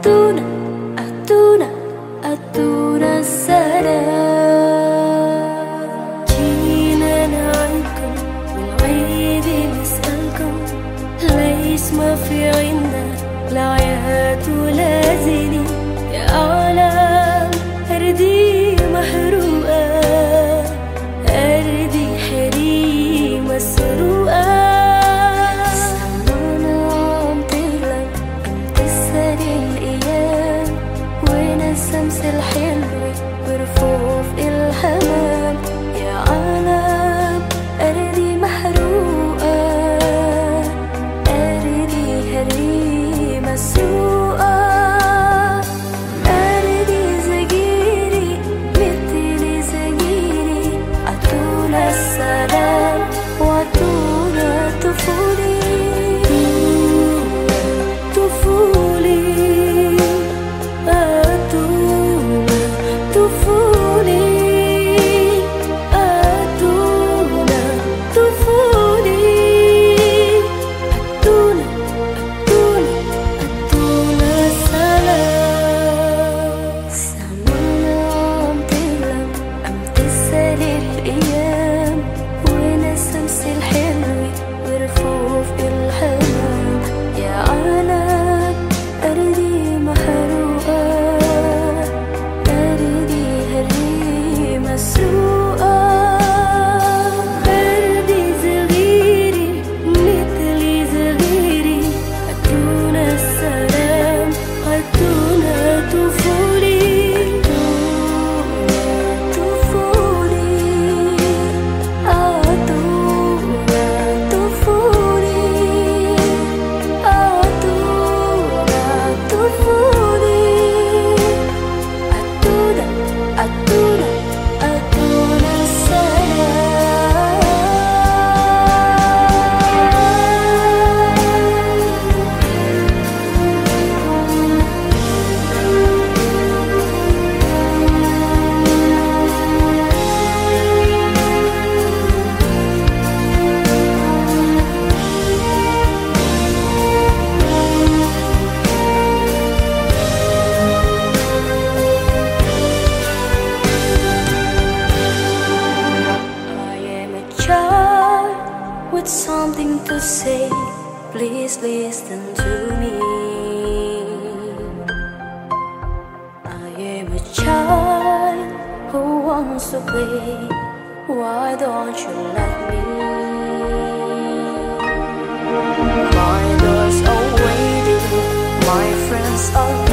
أتونا أتونا أتونا السلام. جينا نعيدكم ونعيد نسألكم ليش ما في عنا لا عيات ولا زينين يا عالم ردينا الحلو برفوف الهوى say. Please listen to me. I am a child who wants to play. Why don't you let me? My doors are waiting, my friends are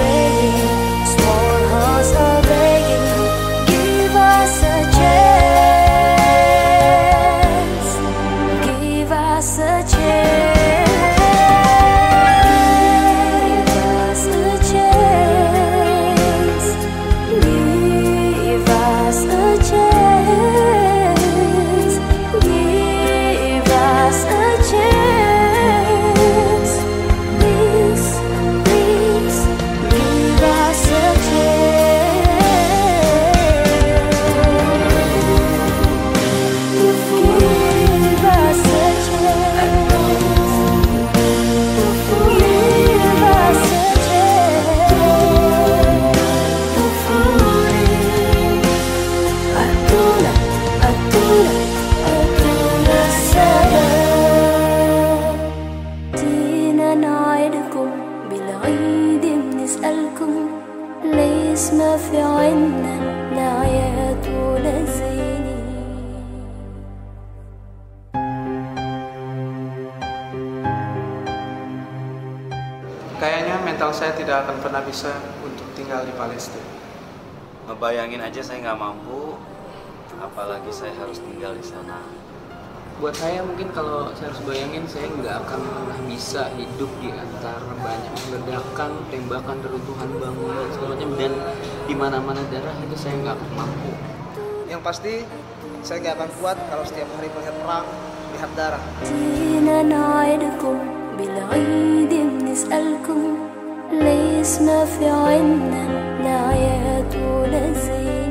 Kayaknya mental saya tidak akan pernah bisa untuk tinggal di Palestina. Ngebayangin aja saya nggak mampu, apalagi saya harus tinggal di sana. buat saya mungkin kalau saya harus bayangin saya nggak akan pernah bisa hidup di antara banyak ledakan, tembakan, reruntuhan bangunan segala macam dan di mana-mana darah itu saya nggak akan mampu. Yang pasti saya nggak akan kuat kalau setiap hari melihat perang, lihat darah. نسألكم ليش ما في عنا لا عياد ولا زين